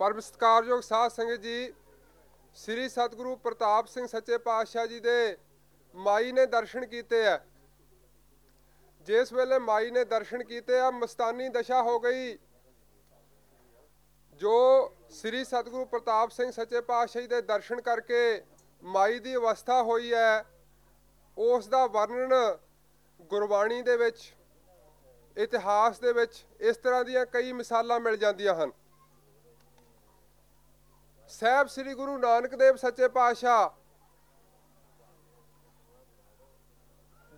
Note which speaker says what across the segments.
Speaker 1: ਪਰਮ ਸਤਿਕਾਰਯੋਗ ਸਾਧ ਸੰਗਤ ਜੀ, ਸ੍ਰੀ ਸਤਿਗੁਰੂ ਪ੍ਰਤਾਪ ਸਿੰਘ ਸੱਚੇ ਪਾਤਸ਼ਾਹ ਜੀ ਦੇ ਮਾਈ ਨੇ ਦਰਸ਼ਨ ਕੀਤੇ ਆ। ਜਿਸ ਵੇਲੇ ਮਾਈ ਨੇ ਦਰਸ਼ਨ ਕੀਤੇ ਆ, ਮਸਤਾਨੀ ਦਸ਼ਾ ਹੋ ਗਈ, ਜੋ ਸ੍ਰੀ ਸਤਿਗੁਰੂ ਪ੍ਰਤਾਪ ਸਿੰਘ ਸੱਚੇ ਪਾਤਸ਼ਾਹ ਜੀ ਦੇ ਦਰਸ਼ਨ ਕਰਕੇ ਮਾਈ ਦੀ ਅਵਸਥਾ ਹੋਈ ਹੈ, ਉਸ ਦਾ ਵਰਣਨ ਗੁਰਬਾਣੀ ਦੇ ਵਿੱਚ, ਇਤਿਹਾਸ ਦੇ ਵਿੱਚ ਇਸ ਤਰ੍ਹਾਂ ਦੀਆਂ ਕਈ ਮਿਸਾਲਾਂ ਮਿਲ ਜਾਂਦੀਆਂ ਹਨ। ਸਾਹਿਬ ਸ੍ਰੀ ਗੁਰੂ ਨਾਨਕ ਦੇਵ ਸੱਚੇ ਪਾਤਸ਼ਾਹ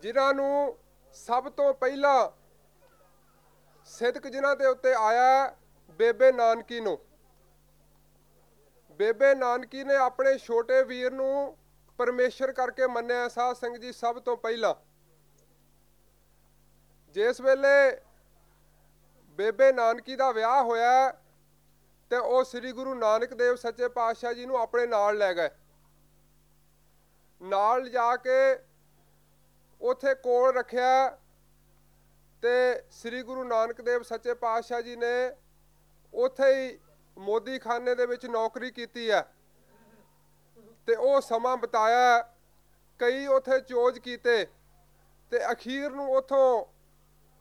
Speaker 1: ਜਿਨ੍ਹਾਂ ਨੂੰ ਸਭ ਤੋਂ ਪਹਿਲਾਂ ਸਿੱਧਕ ਜਿਨ੍ਹਾਂ ਦੇ ਉੱਤੇ ਆਇਆ ਬੇਬੇ ਨਾਨਕੀ ਨੂੰ। ਬੇਬੇ ਨਾਨਕੀ ਨੇ ਆਪਣੇ ਛੋਟੇ ਵੀਰ ਨੂੰ ਪਰਮੇਸ਼ਰ ਕਰਕੇ ਮੰਨਿਆ ਸਾਧ ਸੰਗਤ ਜੀ, ਸਭ ਤੋਂ ਪਹਿਲਾਂ। ਜਿਸ ਵੇਲੇ ਬੇਬੇ ਨਾਨਕੀ ਦਾ ਵਿਆਹ ਹੋਇਆ ਤੇ ਉਹ ਸ੍ਰੀ ਗੁਰੂ ਨਾਨਕ ਦੇਵ ਸੱਚੇ ਪਾਤਸ਼ਾਹ ਜੀ ਨੂੰ ਆਪਣੇ ਨਾਲ ਲੈ ਗਏ। ਨਾਲ ਜਾ ਕੇ ਉਥੇ ਕੋਲ ਰੱਖਿਆ ਤੇ ਸ੍ਰੀ ਗੁਰੂ ਨਾਨਕ ਦੇਵ ਸੱਚੇ ਪਾਤਸ਼ਾਹ ਜੀ ਨੇ ਉਥੇ ਹੀ ਮੋਦੀ ਖਾਨੇ ਦੇ ਵਿੱਚ ਨੌਕਰੀ ਕੀਤੀ ਹੈ। ਤੇ ਉਹ ਸਮਾਂ ਬਤਾਇਆ, ਕਈ ਉਥੇ ਚੋਜ ਕੀਤੇ ਤੇ ਅਖੀਰ ਨੂੰ ਉਥੋਂ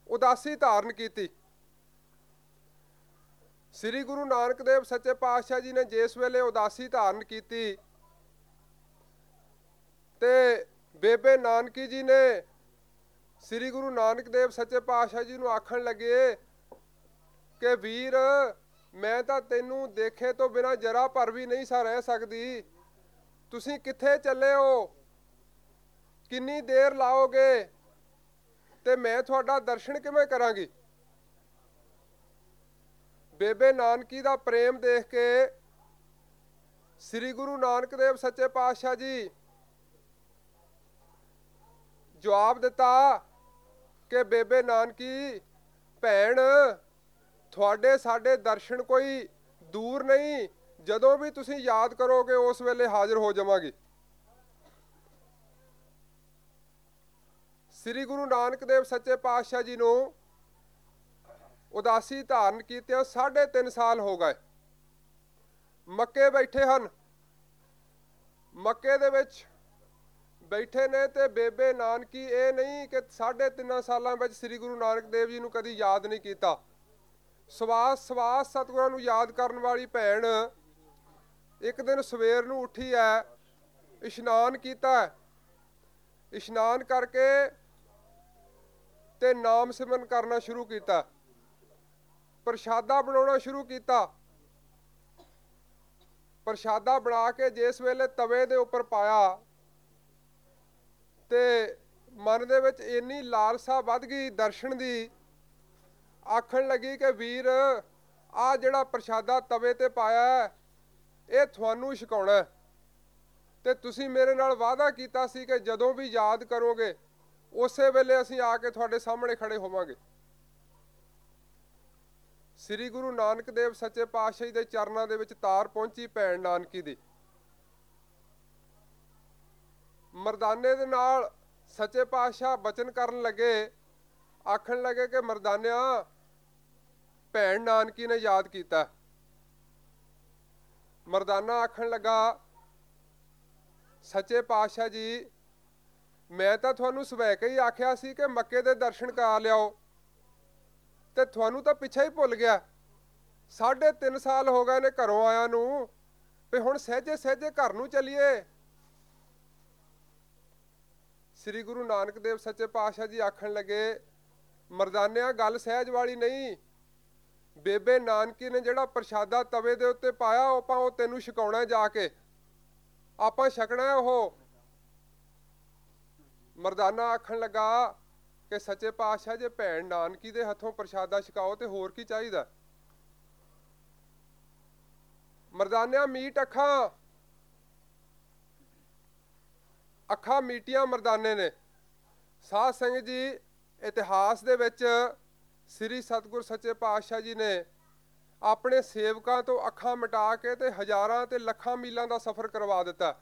Speaker 1: ਉਦਾਸੀ ਧਾਰਨ ਕੀਤੀ। ਸ੍ਰੀ ਗੁਰੂ ਨਾਨਕ ਦੇਵ ਸੱਚੇ ਪਾਤਸ਼ਾਹ ਜੀ ਨੇ ਜਿਸ ਵੇਲੇ ਉਦਾਸੀ ਧਾਰਨ ਕੀਤੀ ਤੇ ਬੇਬੇ ਨਾਨਕੀ ਜੀ ਨੇ ਸ੍ਰੀ ਗੁਰੂ ਨਾਨਕ ਦੇਵ ਸੱਚੇ ਪਾਤਸ਼ਾਹ ਜੀ ਨੂੰ ਆਖਣ ਲੱਗੇ ਕਿ ਵੀਰ, ਮੈਂ ਤਾਂ ਤੈਨੂੰ ਦੇਖੇ ਤੋਂ ਬਿਨਾ ਜਰਾ ਭਰ ਵੀ ਨਹੀਂ ਸਾ ਰਹਿ ਸਕਦੀ। ਤੁਸੀਂ ਕਿੱਥੇ ਚੱਲੇ ਹੋ? ਕਿੰਨੀ ਦੇਰ ਲਾਓਗੇ? ਤੇ ਮੈਂ ਤੁਹਾਡਾ ਦਰਸ਼ਨ ਕਿਵੇਂ ਕਰਾਂਗੀ? ਬੇਬੇ ਨਾਨਕੀ ਦਾ ਪ੍ਰੇਮ ਦੇਖ ਕੇ ਸ੍ਰੀ ਗੁਰੂ ਨਾਨਕ ਦੇਵ ਸੱਚੇ ਪਾਤਸ਼ਾਹ ਜੀ ਜਵਾਬ ਦਿੱਤਾ ਕਿ ਬੇਬੇ ਨਾਨਕੀ, ਭੈਣ, ਤੁਹਾਡੇ ਸਾਡੇ ਦਰਸ਼ਨ ਕੋਈ ਦੂਰ ਨਹੀਂ। ਜਦੋਂ ਵੀ ਤੁਸੀਂ ਯਾਦ ਕਰੋਗੇ, ਉਸ ਵੇਲੇ ਹਾਜ਼ਰ ਹੋ ਜਾਵਾਂਗੇ। ਸ੍ਰੀ ਗੁਰੂ ਨਾਨਕ ਦੇਵ ਸੱਚੇ ਪਾਤਸ਼ਾਹ ਜੀ ਨੂੰ ਉਦਾਸੀ ਧਾਰਨ ਕੀਤਿਆਂ 3.5 ਸਾਲ ਹੋ ਗਏ। ਮੱਕੇ ਬੈਠੇ ਹਨ। ਮੱਕੇ ਦੇ ਵਿੱਚ ਬੈਠੇ ਨੇ ਤੇ ਬੇਬੇ ਨਾਨਕੀ, ਇਹ ਨਹੀਂ ਕਿ 3.5 ਸਾਲਾਂ ਵਿੱਚ ਸ੍ਰੀ ਗੁਰੂ ਨਾਨਕ ਦੇਵ ਜੀ ਨੂੰ ਕਦੀ ਯਾਦ ਨਹੀਂ ਕੀਤਾ। ਸਵਾਸ ਸਵਾਸ ਸਤਿਗੁਰਾਂ ਨੂੰ ਯਾਦ ਕਰਨ ਵਾਲੀ ਭੈਣ ਇੱਕ ਦਿਨ ਸਵੇਰ ਨੂੰ ਉੱਠੀ ਐ ਇਸ਼ਨਾਨ ਕੀਤਾ ਇਸ਼ਨਾਨ ਕਰਕੇ ਤੇ ਨਾਮ ਸਿਮਰਨ ਕਰਨਾ ਸ਼ੁਰੂ ਕੀਤਾ। ਪ੍ਰਸ਼ਾਦਾ ਬਣਾਉਣਾ ਸ਼ੁਰੂ ਕੀਤਾ। ਪ੍ਰਸ਼ਾਦਾ ਬਣਾ ਕੇ ਜਿਸ ਵੇਲੇ ਤਵੇ ਦੇ ਉੱਪਰ ਪਾਇਆ ਤੇ ਮਨ ਦੇ ਵਿੱਚ ਇੰਨੀ ਲਾਲਸਾ ਵੱਧ ਗਈ ਦਰਸ਼ਨ ਦੀ, ਆਖਣ ਲੱਗੀ ਕਿ ਵੀਰ, ਆ ਜਿਹੜਾ ਪ੍ਰਸ਼ਾਦਾ ਤਵੇ ਤੇ ਪਾਇਆ ਇਹ ਤੁਹਾਨੂੰ ਛਕਾਉਣਾ ਤੇ ਤੁਸੀਂ ਮੇਰੇ ਨਾਲ ਵਾਅਦਾ ਕੀਤਾ ਸੀ ਕਿ ਜਦੋਂ ਵੀ ਯਾਦ ਕਰੋਗੇ, ਉਸੇ ਵੇਲੇ ਅਸੀਂ ਆ ਕੇ ਤੁਹਾਡੇ ਸਾਹਮਣੇ ਖੜੇ ਹੋਵਾਂਗੇ। ਸ੍ਰੀ ਗੁਰੂ ਨਾਨਕ ਦੇਵ ਸੱਚੇ ਪਾਤਸ਼ਾਹ ਦੇ ਚਰਨਾਂ ਦੇ ਵਿੱਚ ਤਾਰ ਪਹੁੰਚੀ ਭੈਣ ਨਾਨਕੀ ਦੀ। ਮਰਦਾਨੇ ਦੇ ਨਾਲ ਸੱਚੇ ਪਾਤਸ਼ਾਹ ਬਚਨ ਕਰਨ ਲੱਗੇ, ਆਖਣ ਲੱਗੇ ਕਿ ਮਰਦਾਨਿਆ, ਭੈਣ ਨਾਨਕੀ ਨੇ ਯਾਦ ਕੀਤਾ। ਮਰਦਾਨਾ ਆਖਣ ਲੱਗਾ, ਸੱਚੇ ਪਾਤਸ਼ਾਹ ਜੀ, ਮੈਂ ਤਾਂ ਤੁਹਾਨੂੰ ਸਵੈ ਕੇ ਹੀ ਆਖਿਆ ਸੀ ਕਿ ਮੱਕੇ ਦੇ ਦਰਸ਼ਨ ਕਰਾ ਲਿਆਓ। ਤੇ ਤੁਹਾਨੂੰ ਤਾਂ ਪਿੱਛੇ ਹੀ ਭੁੱਲ ਗਿਆ। ਸਾਢੇ 3 ਸਾਲ ਹੋ ਗਏ ਨੇ ਘਰੋਂ ਆਇਆ ਨੂੰ। ਵੀ ਹੁਣ ਸਹਜੇ ਸਹਜੇ ਘਰ ਨੂੰ ਚੱਲੀਏ। ਸ੍ਰੀ ਗੁਰੂ ਨਾਨਕ ਦੇਵ ਸੱਚੇ ਪਾਤਸ਼ਾਹ ਜੀ ਆਖਣ ਲੱਗੇ, ਮਰਦਾਨਿਆਂ, ਗੱਲ ਸਹਿਜ ਵਾਲੀ ਨਹੀਂ। ਬੇਬੇ ਨਾਨਕੀ ਨੇ ਜਿਹੜਾ ਪ੍ਰਸ਼ਾਦਾ ਤਵੇ ਦੇ ਉੱਤੇ ਪਾਇਆ, ਉਹ ਆਪਾਂ ਉਹ ਤੈਨੂੰ ਛਕਾਉਣਾ ਜਾ ਕੇ। ਆਪਾਂ ਛਕਣਾ ਉਹ। ਮਰਦਾਨਾ ਆਖਣ ਲੱਗਾ ਕਿ ਸੱਚੇ ਪਾਤਸ਼ਾਹ ਜੇ ਭੈਣ ਨਾਨਕੀ ਦੇ ਹੱਥੋਂ ਪ੍ਰਸ਼ਾਦਾ ਛਕਾਓ ਤੇ ਹੋਰ ਕੀ ਚਾਹੀਦਾ? ਮਰਦਾਨਿਆਂ ਮੀਟ ਅੱਖਾਂ ਅੱਖਾਂ ਮੀਟੀਆਂ ਮਰਦਾਨੇ ਨੇ। ਸਾਧ ਸਿੰਘ ਜੀ, ਇਤਿਹਾਸ ਦੇ ਵਿੱਚ ਸ੍ਰੀ ਸਤਗੁਰ ਸੱਚੇ ਪਾਤਸ਼ਾਹ ਜੀ ਨੇ ਆਪਣੇ ਸੇਵਕਾਂ ਤੋਂ ਅੱਖਾਂ ਮਿਟਾ ਕੇ ਤੇ ਹਜ਼ਾਰਾਂ ਤੇ ਲੱਖਾਂ ਮੀਲਾਂ ਦਾ ਸਫ਼ਰ ਕਰਵਾ ਦਿੱਤਾ।